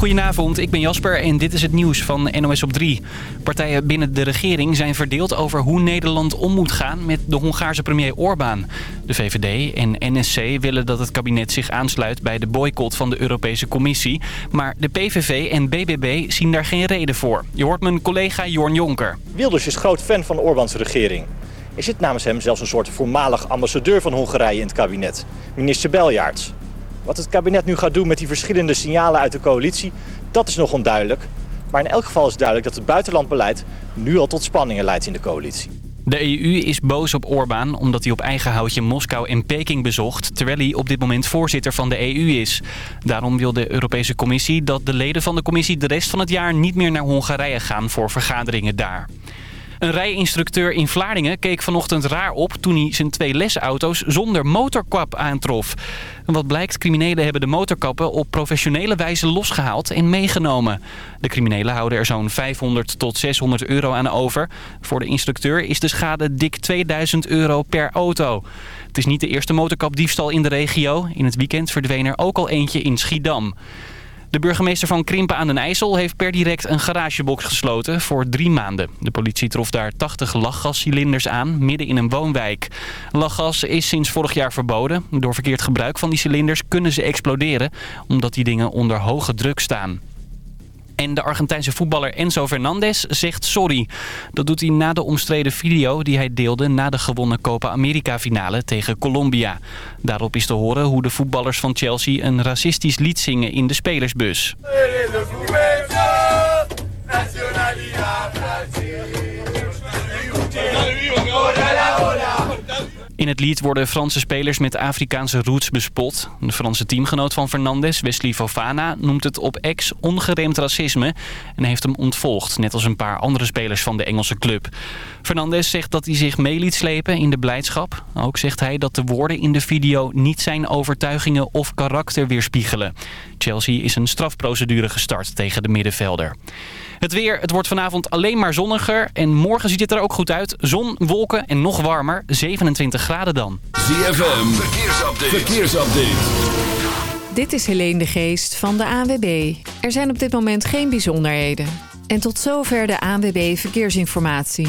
Goedenavond, ik ben Jasper en dit is het nieuws van NOS op 3. Partijen binnen de regering zijn verdeeld over hoe Nederland om moet gaan met de Hongaarse premier Orbán. De VVD en NSC willen dat het kabinet zich aansluit bij de boycott van de Europese Commissie. Maar de PVV en BBB zien daar geen reden voor. Je hoort mijn collega Jorn Jonker. Wilders is groot fan van Orbáns regering. Er zit namens hem zelfs een soort voormalig ambassadeur van Hongarije in het kabinet, minister Beljaarts. Wat het kabinet nu gaat doen met die verschillende signalen uit de coalitie, dat is nog onduidelijk. Maar in elk geval is duidelijk dat het buitenlandbeleid nu al tot spanningen leidt in de coalitie. De EU is boos op Orbán omdat hij op eigen houtje Moskou en Peking bezocht... terwijl hij op dit moment voorzitter van de EU is. Daarom wil de Europese Commissie dat de leden van de commissie de rest van het jaar niet meer naar Hongarije gaan voor vergaderingen daar. Een rijinstructeur in Vlaardingen keek vanochtend raar op toen hij zijn twee lesauto's zonder motorkap aantrof. Wat blijkt, criminelen hebben de motorkappen op professionele wijze losgehaald en meegenomen. De criminelen houden er zo'n 500 tot 600 euro aan over. Voor de instructeur is de schade dik 2000 euro per auto. Het is niet de eerste motorkapdiefstal in de regio. In het weekend verdween er ook al eentje in Schiedam. De burgemeester van Krimpen aan den IJssel heeft per direct een garagebox gesloten voor drie maanden. De politie trof daar 80 lachgascilinders aan, midden in een woonwijk. Lachgas is sinds vorig jaar verboden. Door verkeerd gebruik van die cilinders kunnen ze exploderen, omdat die dingen onder hoge druk staan. En de Argentijnse voetballer Enzo Fernandez zegt sorry. Dat doet hij na de omstreden video die hij deelde na de gewonnen Copa America finale tegen Colombia. Daarop is te horen hoe de voetballers van Chelsea een racistisch lied zingen in de spelersbus. In het lied worden Franse spelers met Afrikaanse roots bespot. De Franse teamgenoot van Fernandes, Wesley Fofana, noemt het op ex ongeremd racisme en heeft hem ontvolgd, net als een paar andere spelers van de Engelse club. Fernandes zegt dat hij zich mee liet slepen in de blijdschap. Ook zegt hij dat de woorden in de video niet zijn overtuigingen of karakter weerspiegelen. Chelsea is een strafprocedure gestart tegen de middenvelder. Het weer, het wordt vanavond alleen maar zonniger. En morgen ziet het er ook goed uit. Zon, wolken en nog warmer. 27 graden dan. ZFM, verkeersupdate. verkeersupdate. Dit is Helene de Geest van de ANWB. Er zijn op dit moment geen bijzonderheden. En tot zover de ANWB Verkeersinformatie.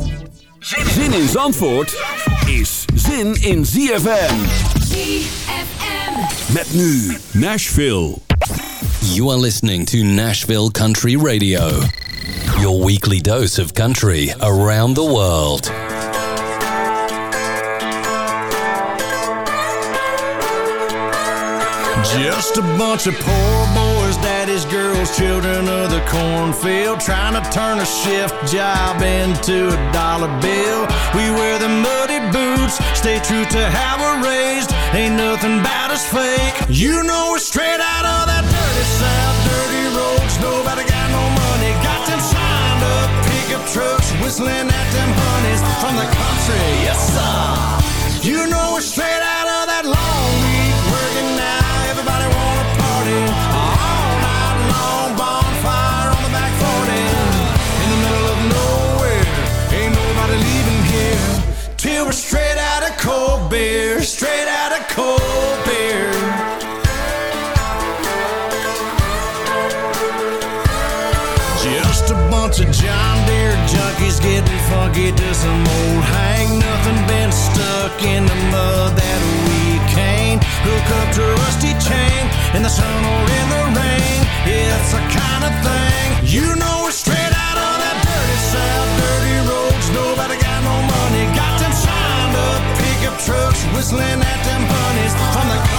Zin in Zandvoort is zin in ZFM. ZFM. Met nu Nashville. You are listening to Nashville Country Radio. Your weekly dose of country around the world. Just a bunch of poor boys, children of the cornfield, trying to turn a shift job into a dollar bill. We wear the muddy boots, stay true to how we're raised. Ain't nothing about us fake. You know we're straight out of that dirty south, dirty roads. Nobody got no money, got them signed up pickup trucks, whistling at them honeys from the country. Yes sir. You know we're straight out of that long week working. Beer. Straight out of cold beer. Just a bunch of John Deere junkies getting funky to some old hang. Nothing been stuck in the mud that we can't hook up to rusty chain in the sun or in the rain. It's the kind of thing you know we're straight whistling at them honeys from the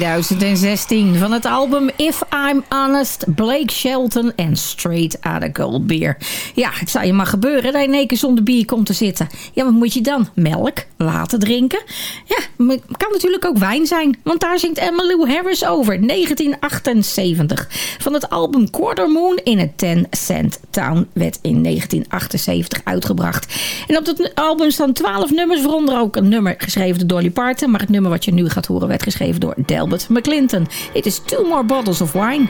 2016 van het album If I'm Honest, Blake Shelton en Straight Outta Gold Beer. Ja, het zou je maar gebeuren dat je in één keer zonder bier komt te zitten. Ja, wat moet je dan? Melk? Water drinken? Ja, het kan natuurlijk ook wijn zijn, want daar zingt Emmylou Harris over, 1978. Van het album Quarter Moon in a 10 Cent Town werd in 1978 uitgebracht. En op dat album staan 12 nummers, waaronder ook een nummer geschreven door Dolly Parton, maar het nummer wat je nu gaat horen werd geschreven door Delbert McClinton. It is Two More Bottles of Wine.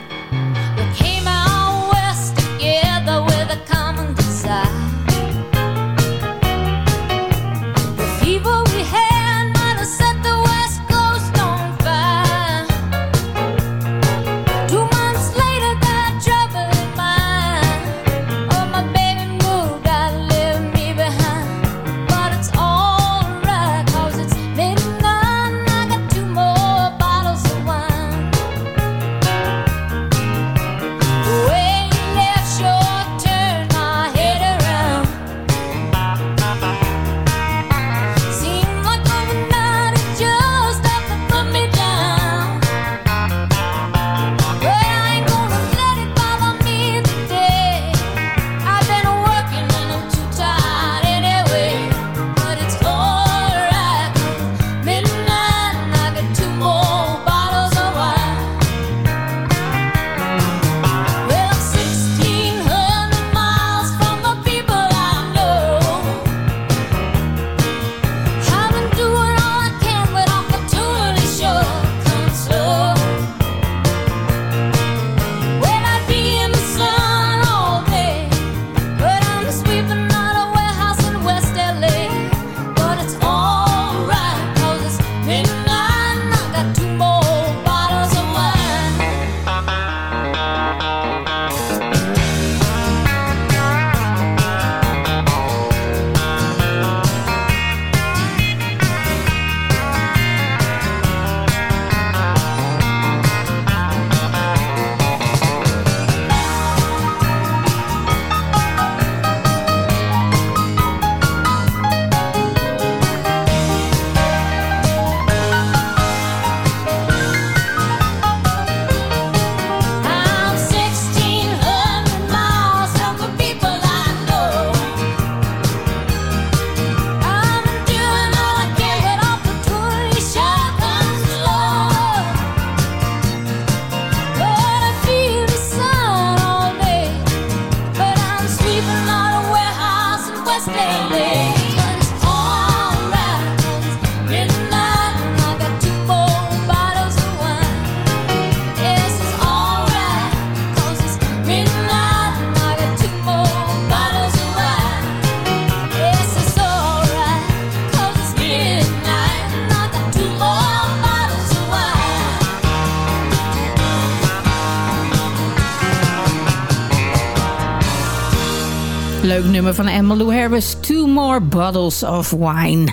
Leuk nummer van Emmylou Harris. Two more bottles of wine.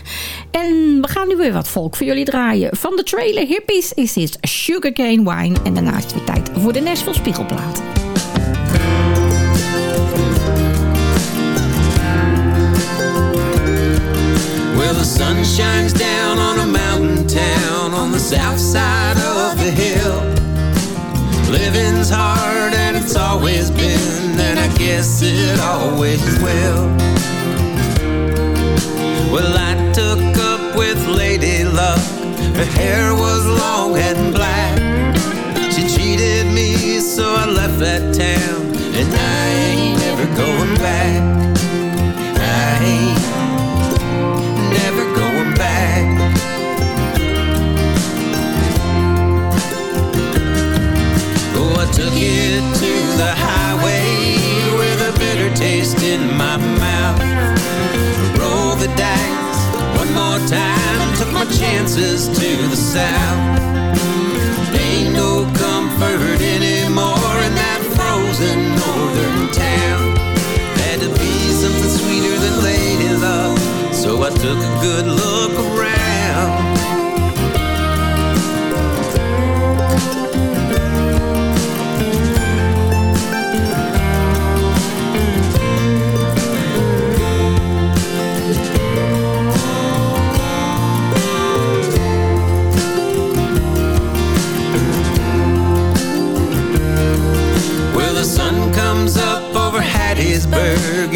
En we gaan nu weer wat volk voor jullie draaien. Van de trailer Hippies is dit Sugarcane Wine. En daarna is het weer tijd voor de Nashville Spiegelplaat. Well, the sun shines down on a mountain town on the south side of the hill. Living's hard and it's always been, I guess it always will. Well, I took up with Lady Luck. Her hair was long and black. She cheated me, so I left that town, and I ain't never going back. chances to the south. Ain't no comfort anymore in that frozen northern town. Had to be something sweeter than lady love, so I took a good look around.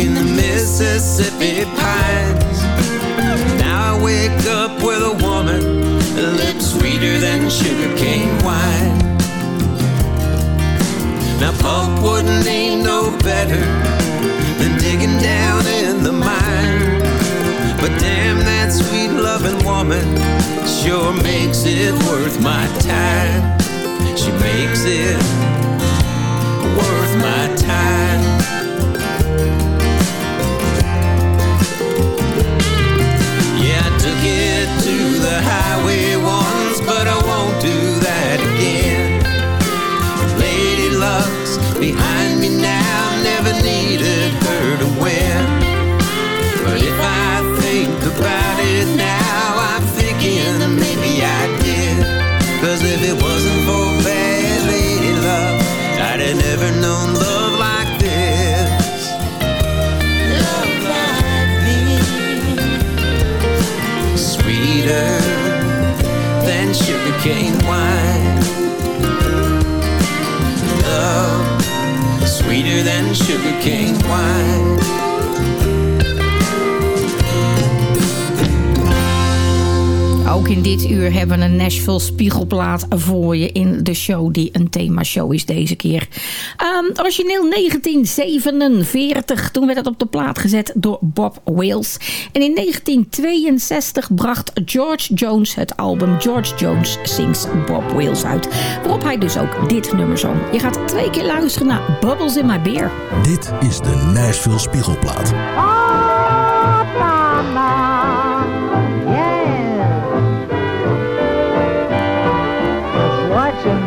In the Mississippi pines. Now I wake up with a woman, a lip sweeter than sugarcane wine. Now pulpwood ain't no better than digging down in the mine. But damn, that sweet loving woman sure makes it worth my time. She makes it worth my time. Highway once, but I won't do that again. Lady Luck's behind me now, never needed her to win. But if I think about it now, sugarcane wine. Love, sweeter than sugarcane wine. Ook in dit uur hebben we een Nashville spiegelplaat voor je in de show die een themashow is deze keer. Origineel 1947, toen werd het op de plaat gezet door Bob Wales. En in 1962 bracht George Jones het album George Jones Sings Bob Wales uit. Waarop hij dus ook dit nummer zong. Je gaat twee keer luisteren naar Bubbles in My Beer. Dit is de Nashville Spiegelplaat.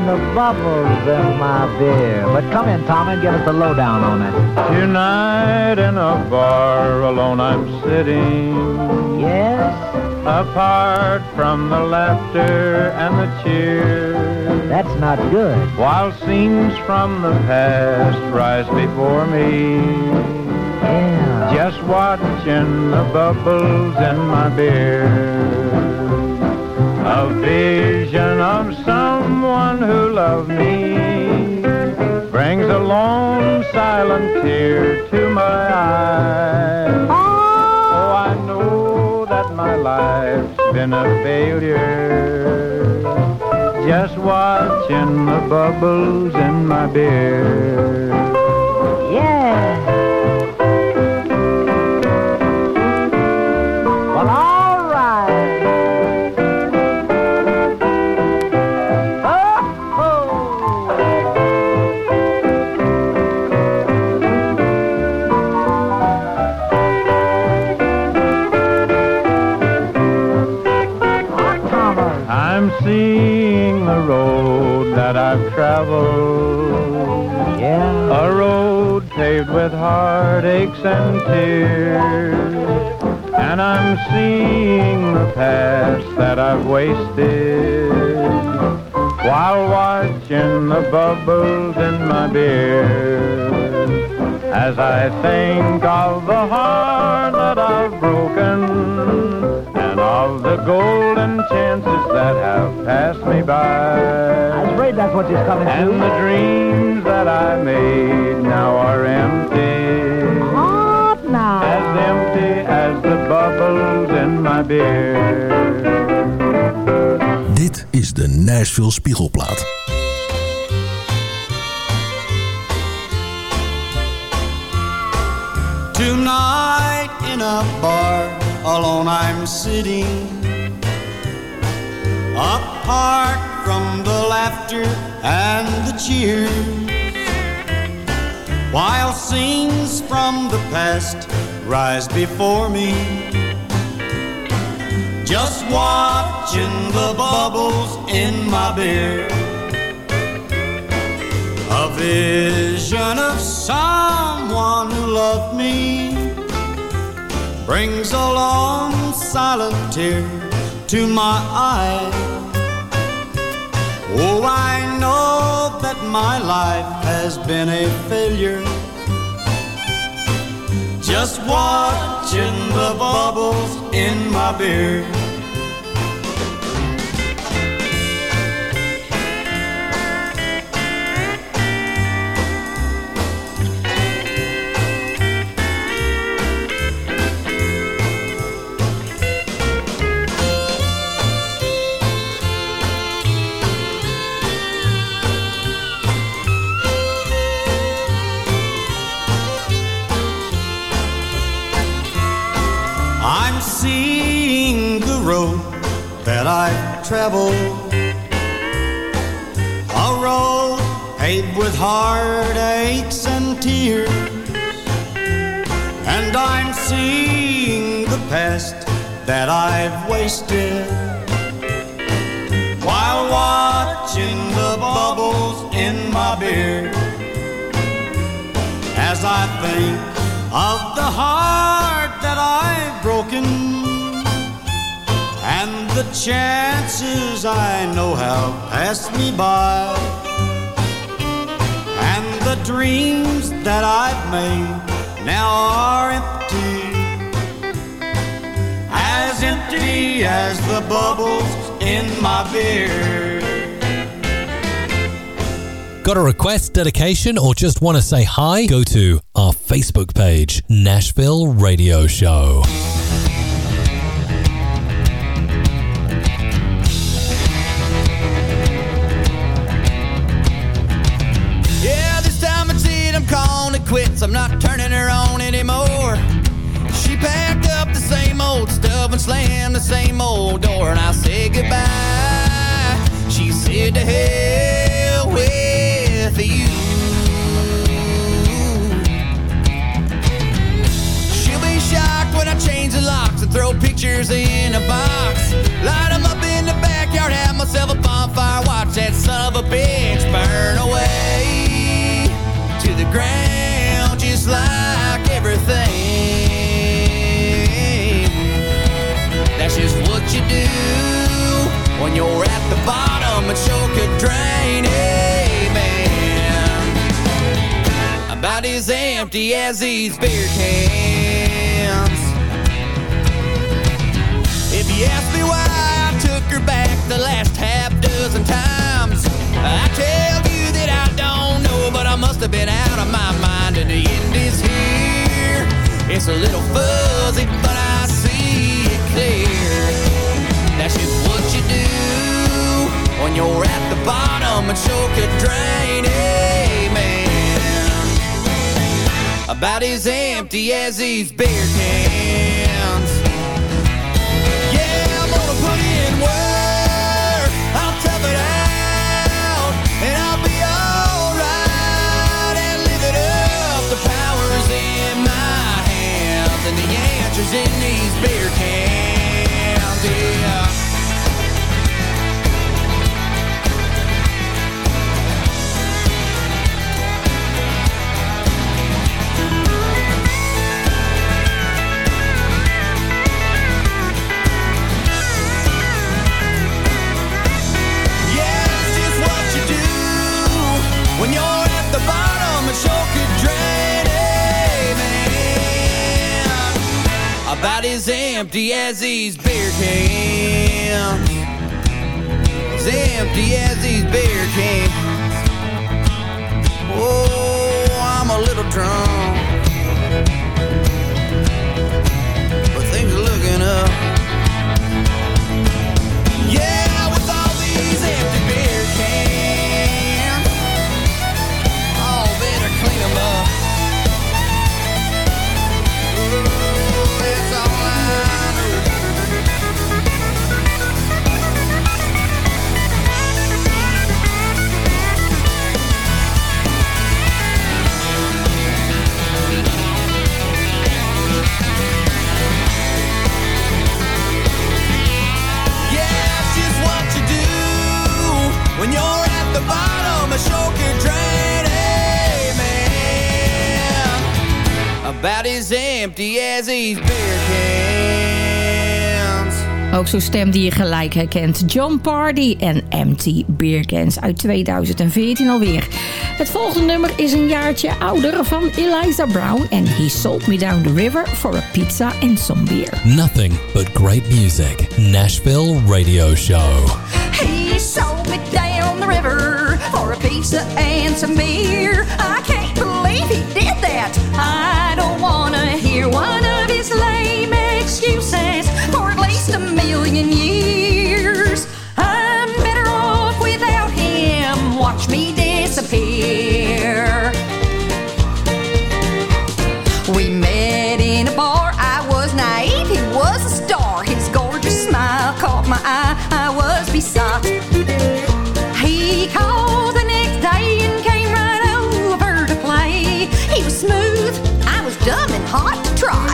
The bubbles in my beer. But come in, Tom, and give us the lowdown on it. Tonight in a bar alone I'm sitting. Yes? Apart from the laughter and the cheer. That's not good. While scenes from the past rise before me. Yeah. Just watching the bubbles in my beer. A vision of someone who loved me brings a lone silent tear to my eye. Oh, I know that my life's been a failure. Just watching the bubbles in my beer. Yeah. With heartaches and tears. And I'm seeing the past that I've wasted. While watching the bubbles in my beer. As I think of the heart that I've broken. And of the golden chances that have passed me by. I was afraid that's what you're coming And to. the dreams that I made now are empty. Hot now. As empty as the bubbles in my beer. Dit is de Nashville Spiegelplaat. Tonight in a bar, alone I'm sitting. Apart from the laughter and the cheers. While scenes from the past rise before me. Just watching the bubbles in my beer. A vision of someone who loved me brings a lone silent tear to my eye. Oh, I know that my life has been a failure. Just watching the bubbles in my beer. I've traveled. A road paved with heartaches and tears. And I'm seeing the past that I've wasted. While watching the bubbles in my beer. As I think of the heart that I've broken and the chances I know have passed me by and the dreams that I've made now are empty as empty as the bubbles in my beer Got a request, dedication, or just want to say hi? Go to our Facebook page, Nashville Radio Show. I'm not turning her on anymore. She packed up the same old stuff and slammed the same old door, and I said goodbye. She said to hell with you. She'll be shocked when I change the locks and throw pictures in a box. Light 'em up in the backyard, have myself a bonfire, watch that son of a bitch burn away to the ground, just like everything. That's just what you do when you're at the bottom and sure could drain. Man. About as empty as these beer cans. If you ask me why I took her back the last half dozen times, I tell you that I don't but I must have been out of my mind, and the end is here. It's a little fuzzy, but I see it clear. That's just what you do when you're at the bottom and sure could drain. Man. About as empty as these beer cans. Yeah, I'm gonna put in work. Beer cans. About as empty as these beer cans. As empty as these beer cans. Oh, I'm a little drunk. about as empty as beer. Ook zo'n stem die je gelijk herkent. John Party en Empty Beer Cans uit 2014 alweer. Het volgende nummer is een jaartje ouder van Eliza Brown. En He Sold Me Down the River for a Pizza and Some Beer. Nothing but great music. Nashville Radio Show. He sold me down the river for a pizza and some beer. I can't believe he did that. I hear one of his lame excuses, for at least a million years. try.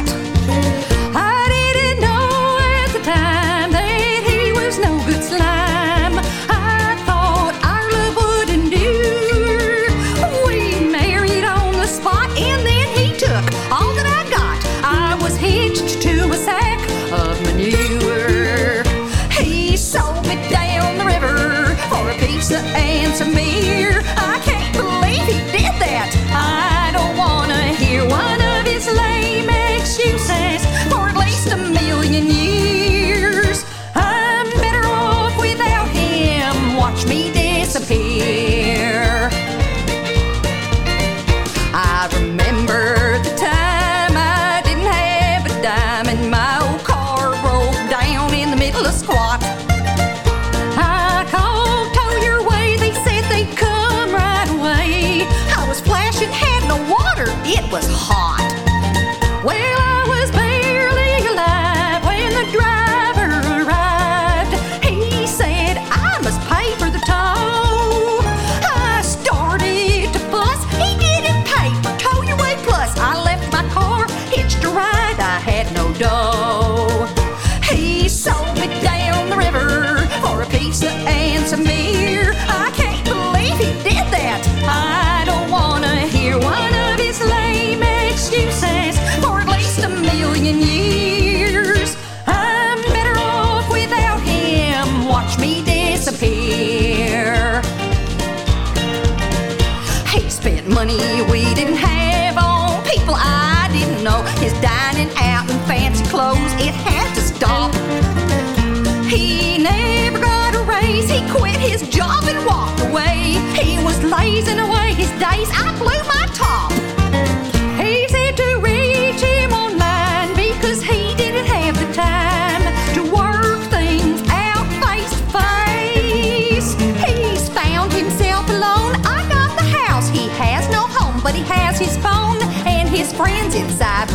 friends inside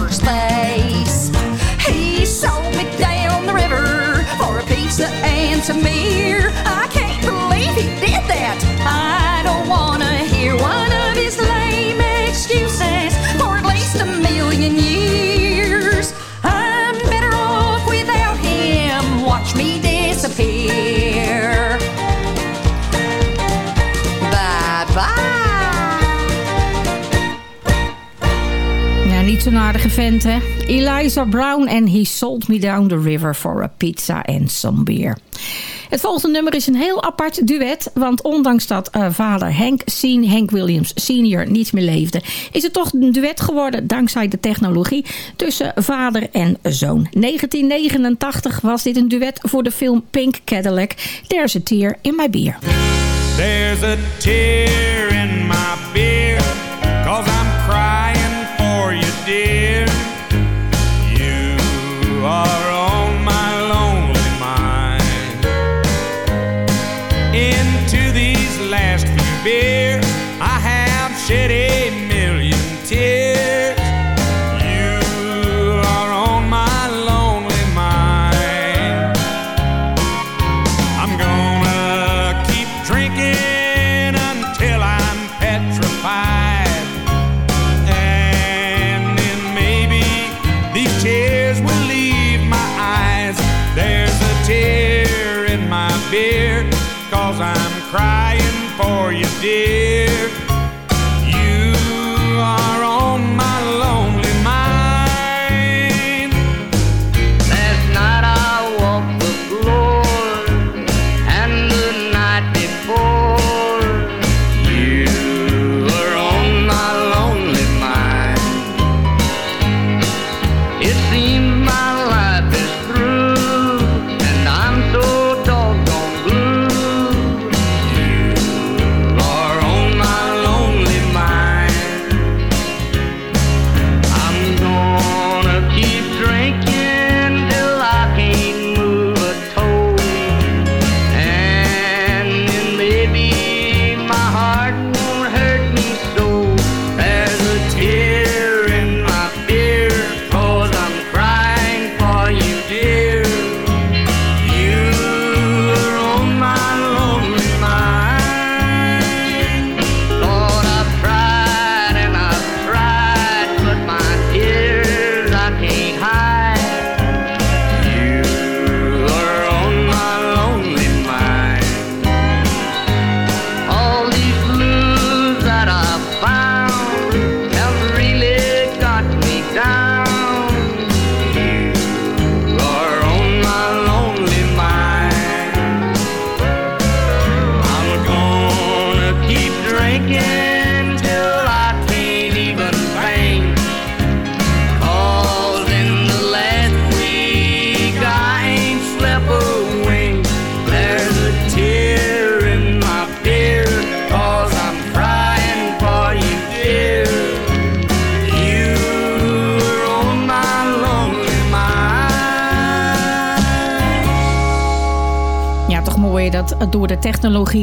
een aardige vent, hè? Eliza Brown en He Sold Me Down the River for a Pizza and Some Beer. Het volgende nummer is een heel apart duet. Want ondanks dat eh, vader Henk, Sien, Henk Williams senior niet meer leefde... is het toch een duet geworden dankzij de technologie tussen vader en zoon. 1989 was dit een duet voor de film Pink Cadillac. There's a tear in my beer. There's a tear in my beer, cause I'm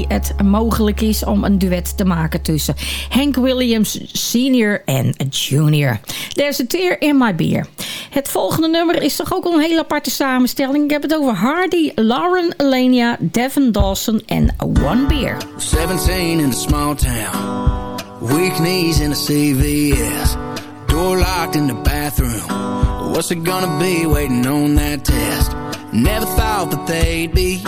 het mogelijk is om een duet te maken tussen Hank Williams Senior en Junior. There's a tear in my beer. Het volgende nummer is toch ook een hele aparte samenstelling. Ik heb het over Hardy, Lauren Elenia, Devin Dawson en One Beer. 17 in a small town. Weak knees in a CVS. Door locked in the bathroom. What's it gonna be waiting on that test? Never thought that they'd be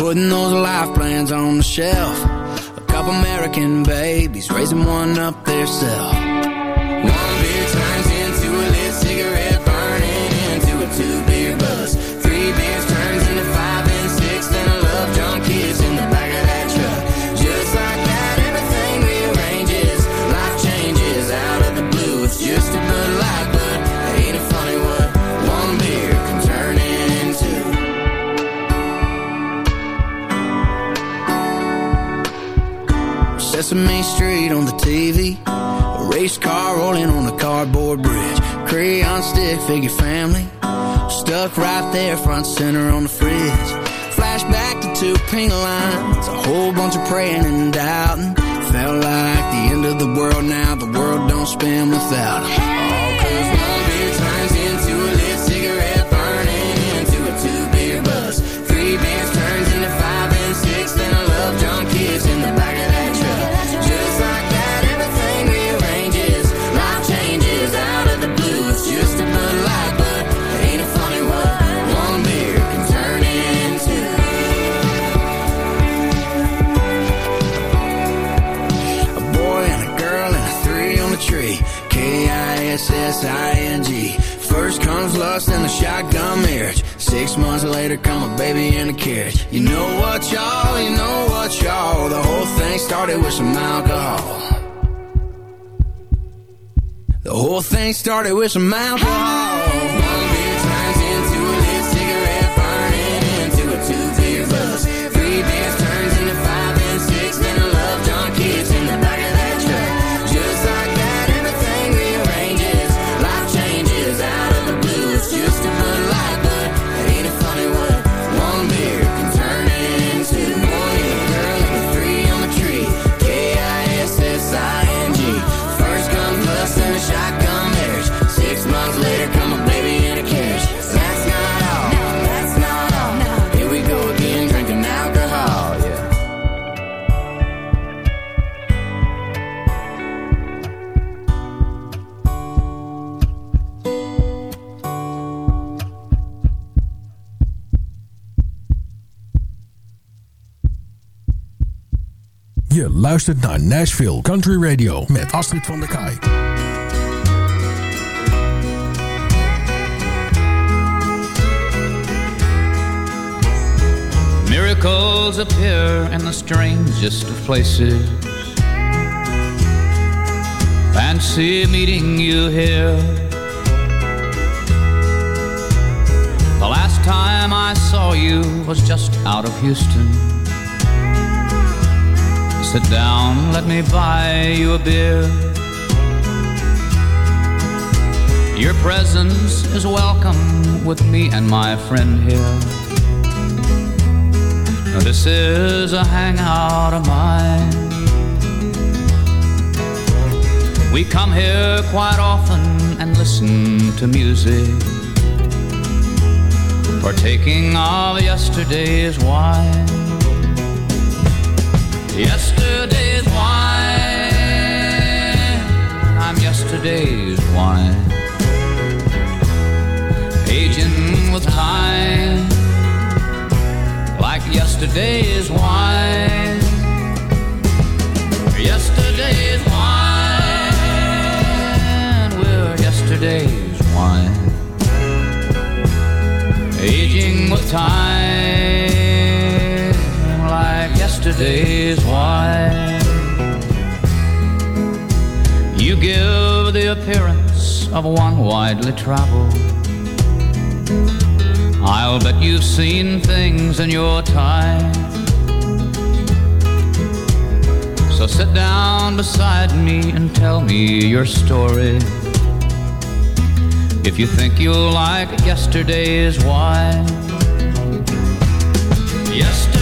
putting those life plans on the shelf. A couple American babies raising one up theirself. Figure family. Stuck right there, front center on the fridge. Flashback to two pink lines. A whole bunch of praying and doubting. Felt like the end of the world now. The world don't spin without 'em. Shotgun marriage. Six months later, come a baby in a carriage. You know what, y'all? You know what, y'all? The whole thing started with some alcohol. The whole thing started with some alcohol. Luistert naar Nashville Country Radio met Astrid van der Kaai. Miracles appear in the strangest of places. Fancy meeting you here. The last time I saw you was just out of Houston. Sit down, let me buy you a beer. Your presence is welcome with me and my friend here. Now, This is a hangout of mine. We come here quite often and listen to music, partaking of yesterday's wine. Yesterday's wine, I'm yesterday's wine, aging with time. Like yesterday's wine. Yesterday's wine, we're yesterday's wine. Aging with time yesterday's wine. You give the appearance of one widely traveled. I'll bet you've seen things in your time. So sit down beside me and tell me your story. If you think you'll like yesterday's wine. Yesterday's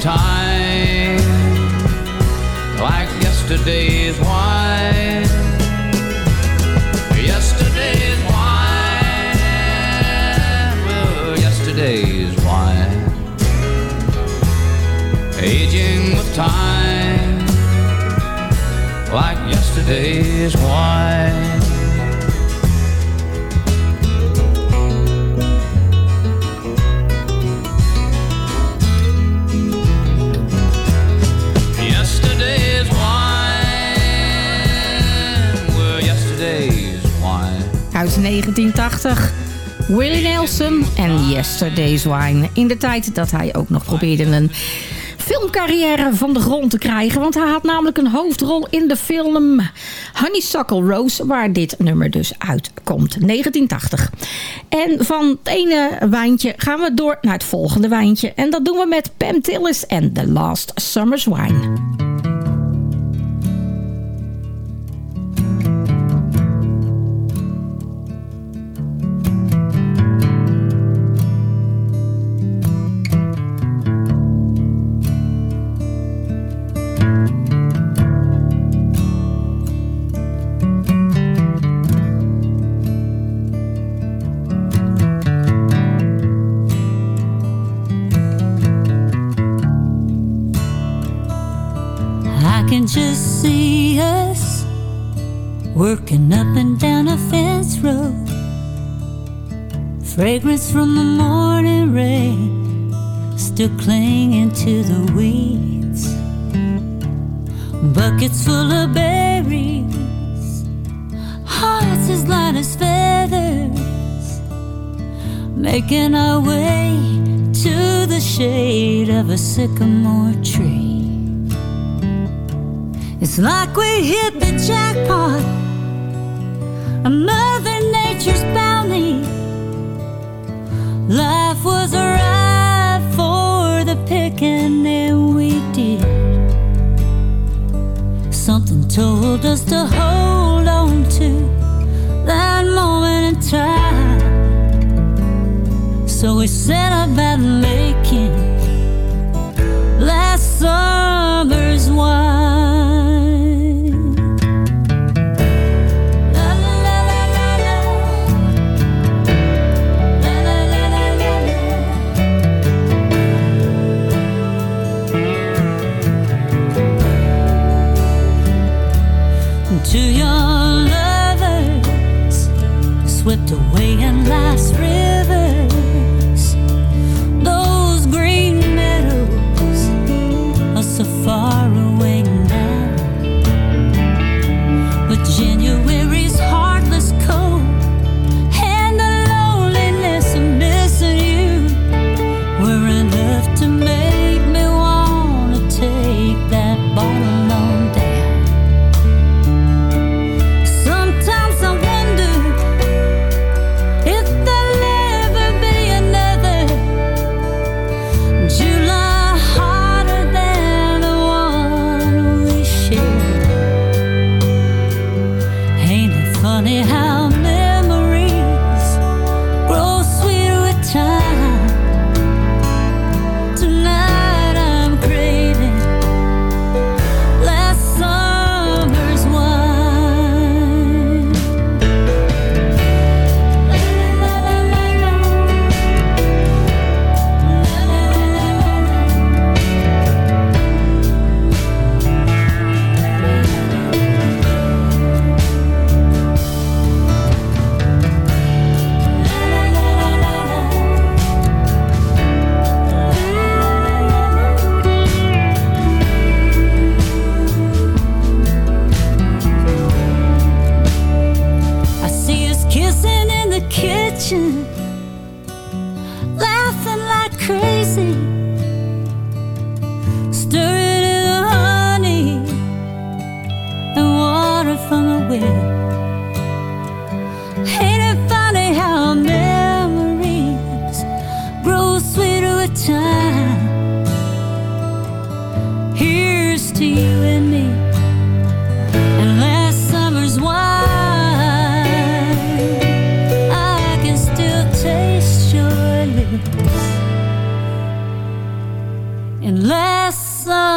time like yesterday's wine. Yesterday's wine, well, yesterday's wine. Aging with time like yesterday's wine. 1980. Willie Nelson en Yesterday's Wine. In de tijd dat hij ook nog probeerde een filmcarrière van de grond te krijgen. Want hij had namelijk een hoofdrol in de film Honeysuckle Rose. Waar dit nummer dus uitkomt. 1980. En van het ene wijntje gaan we door naar het volgende wijntje. En dat doen we met Pam Tillis en The Last Summer's Wine. Just see us working up and down a fence road. Fragrance from the morning rain still clinging to the weeds. Buckets full of berries, hearts as light as feathers, making our way to the shade of a sycamore tree. It's like we hit the jackpot, a Mother Nature's bounty. Life was ripe for the picking, and we did. Something told us to hold on to that moment in time. So we set about making last summer's so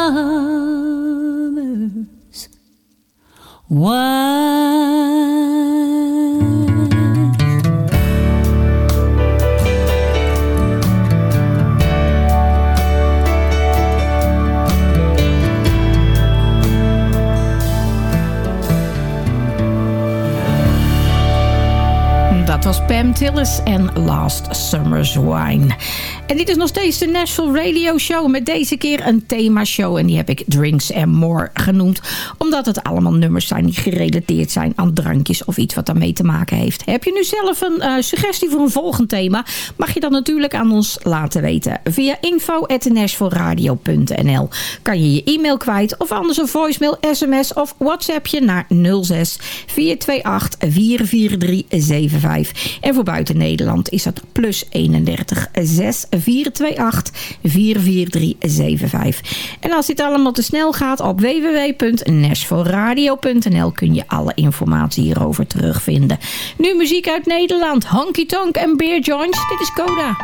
Dat was Pam Tillis en Last Summer's Wine. En dit is nog steeds de Nashville Radio Show met deze keer een themashow. En die heb ik Drinks and More genoemd. Omdat het allemaal nummers zijn die gerelateerd zijn aan drankjes of iets wat daarmee te maken heeft. Heb je nu zelf een eh, suggestie voor een volgend thema? Mag je dat natuurlijk aan ons laten weten. Via info.nashvilleradio.nl kan je je e-mail kwijt. Of anders een voicemail, sms of whatsappje naar 06 428 44375. En voor buiten Nederland is dat plus 31 6 428 44375. En als dit allemaal te snel gaat, op www.nashvilleradio.nl kun je alle informatie hierover terugvinden. Nu muziek uit Nederland. Honky Tonk en Beer Joints. Dit is Coda.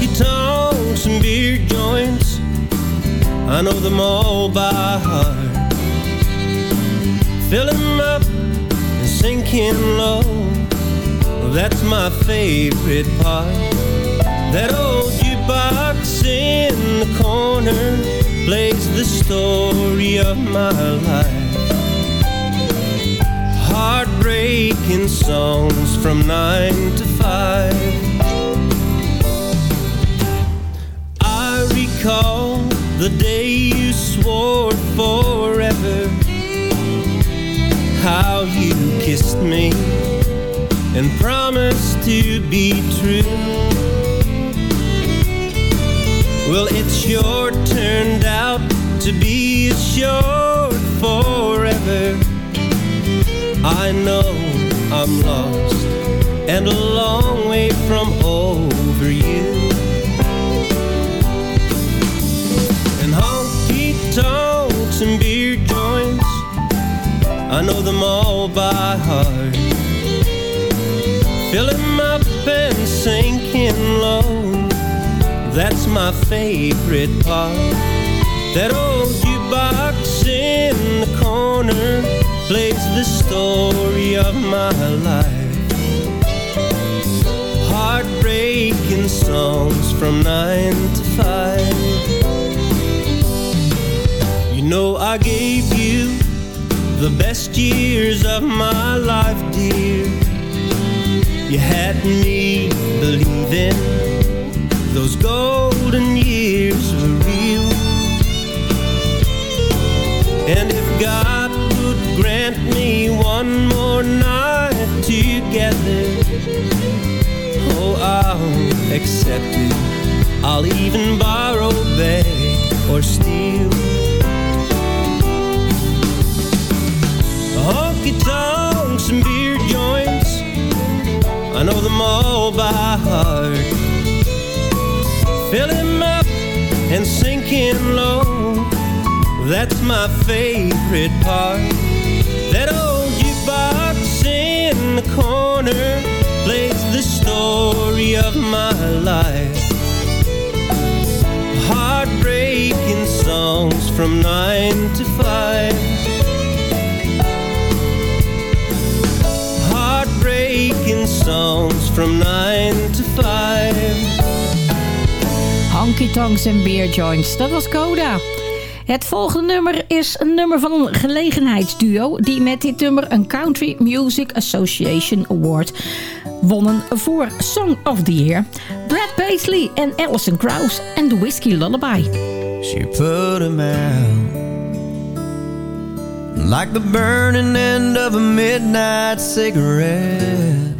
honky tonks and beer joints. I know them all by heart. Fill 'em up and sinking low. That's my favorite part. That old jukebox in the corner plays the story of my life. Heartbreaking songs from nine to five. I recall the day you swore forever How you kissed me and promised to be true Well, it sure turned out to be a short forever I know I'm lost and a long way from over you and honky tonks and. I know them all by heart. Fill 'em up and sinking low. That's my favorite part. That old jukebox in the corner plays the story of my life. Heartbreaking songs from nine to five. You know I gave the best years of my life, dear. You had me believing those golden years were real. And if God would grant me one more night together, oh, I'll accept it. I'll even borrow, beg, or steal. Honky tonks and beer joints. I know them all by heart. Fill 'em up and sinking low. That's my favorite part. That old jukebox in the corner plays the story of my life. Heartbreaking songs from nine to five. Songs from nine to five. Honky Tonks en Beer Joints. Dat was Coda. Het volgende nummer is een nummer van een gelegenheidsduo... die met dit nummer een Country Music Association Award wonnen voor Song of the Year. Brad Paisley en Alison Krauss en The Whiskey Lullaby. She put him out like the burning end of a midnight cigarette.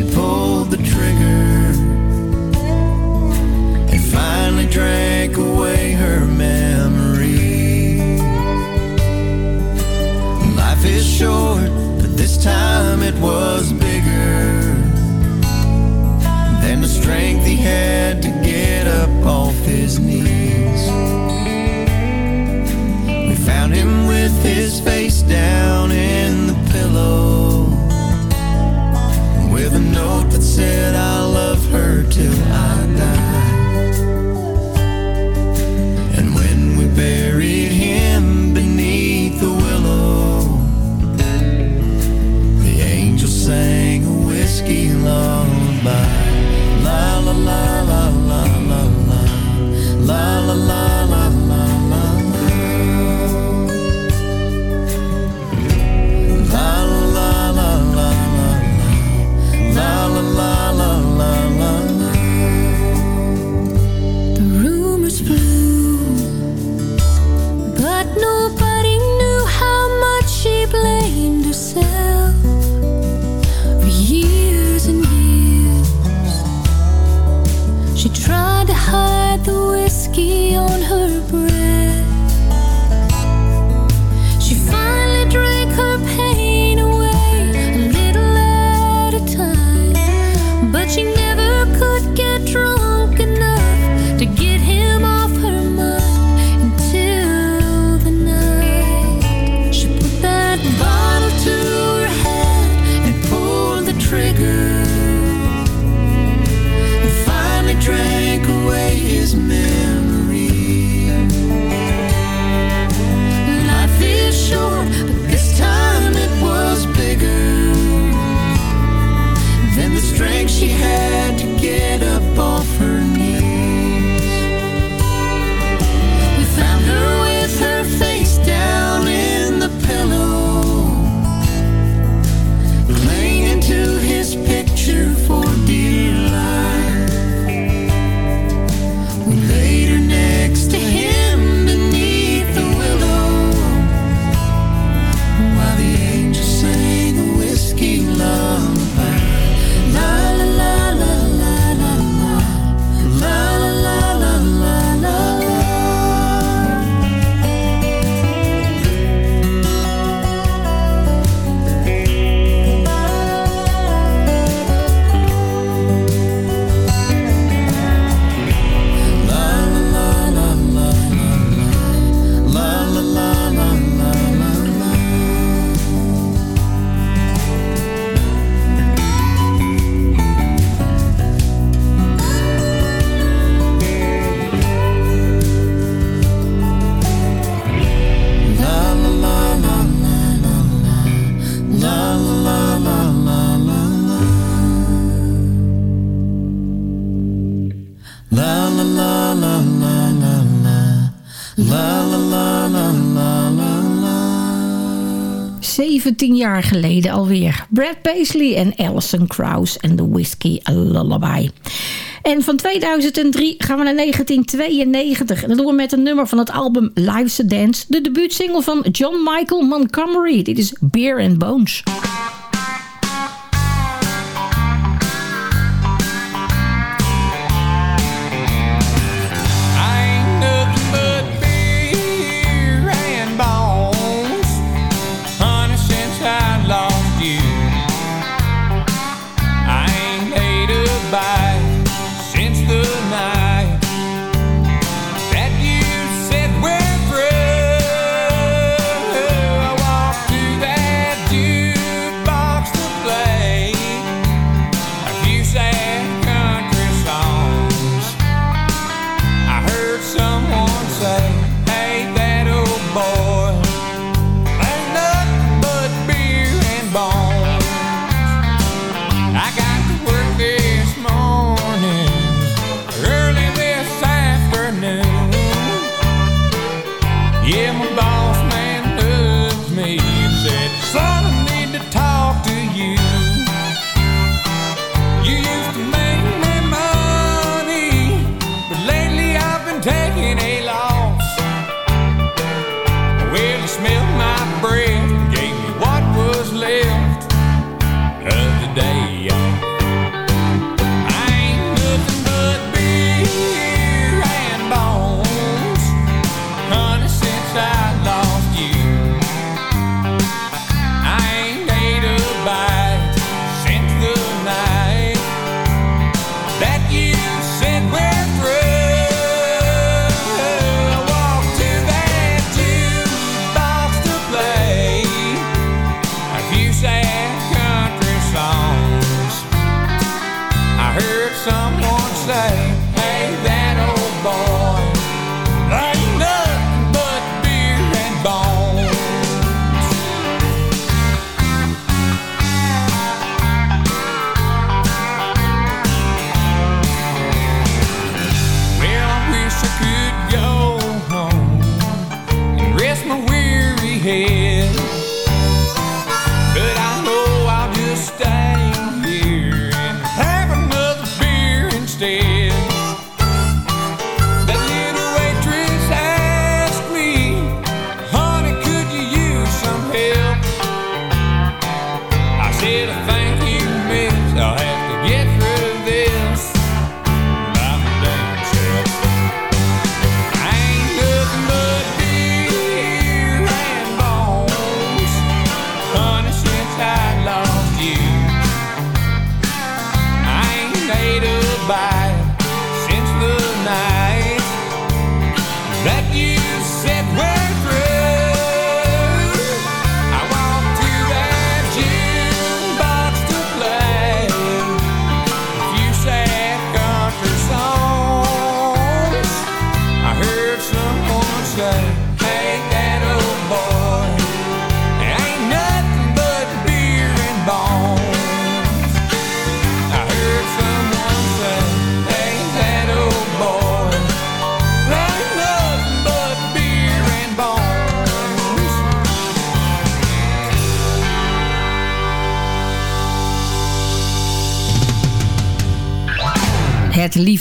and pulled the trigger and finally drank away her memory. Life is short, but this time it was bigger than the strength he had to get up off his knees. We found him with his face down in the pillow said I tien jaar geleden alweer. Brad Paisley en Alison Krauss en The Whiskey Lullaby. En van 2003 gaan we naar 1992. En dat doen we met een nummer van het album Life's a Dance. De debuutsingle van John Michael Montgomery. Dit is Beer and Bones.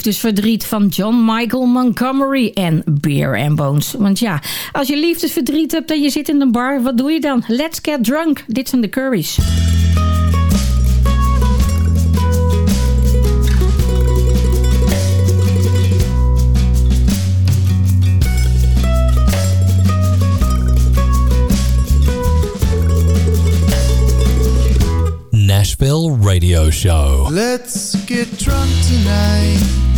Het liefdesverdriet van John Michael Montgomery en Beer and Bones. Want ja, als je liefdesverdriet hebt en je zit in een bar, wat doe je dan? Let's get drunk. Dit zijn de Currys. Nashville Radio Show. Let's get drunk tonight.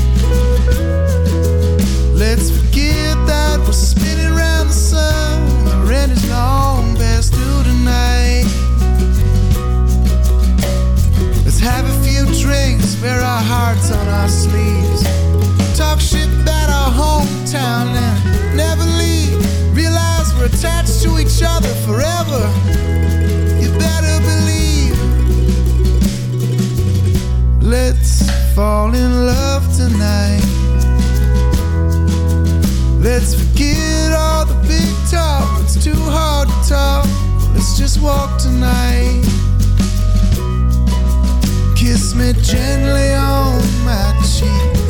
Let's forget that we're spinning around the sun. The rent is long past due tonight. Let's have a few drinks, wear our hearts on our sleeves. Talk shit about our hometown and never leave. Realize we're attached to each other forever. You better believe. Let's fall in love tonight. Forget all the big talk. It's too hard to talk. Let's just walk tonight. Kiss me gently on my cheek.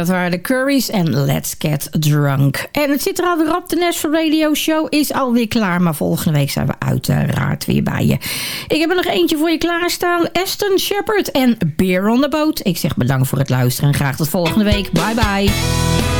Dat waren de Currys en Let's Get Drunk. En het zit er alweer op. De Nashville Radio Show is alweer klaar. Maar volgende week zijn we uiteraard weer bij je. Ik heb er nog eentje voor je klaarstaan. Aston Shepard en Beer on the Boat. Ik zeg bedankt voor het luisteren en graag tot volgende week. Bye bye.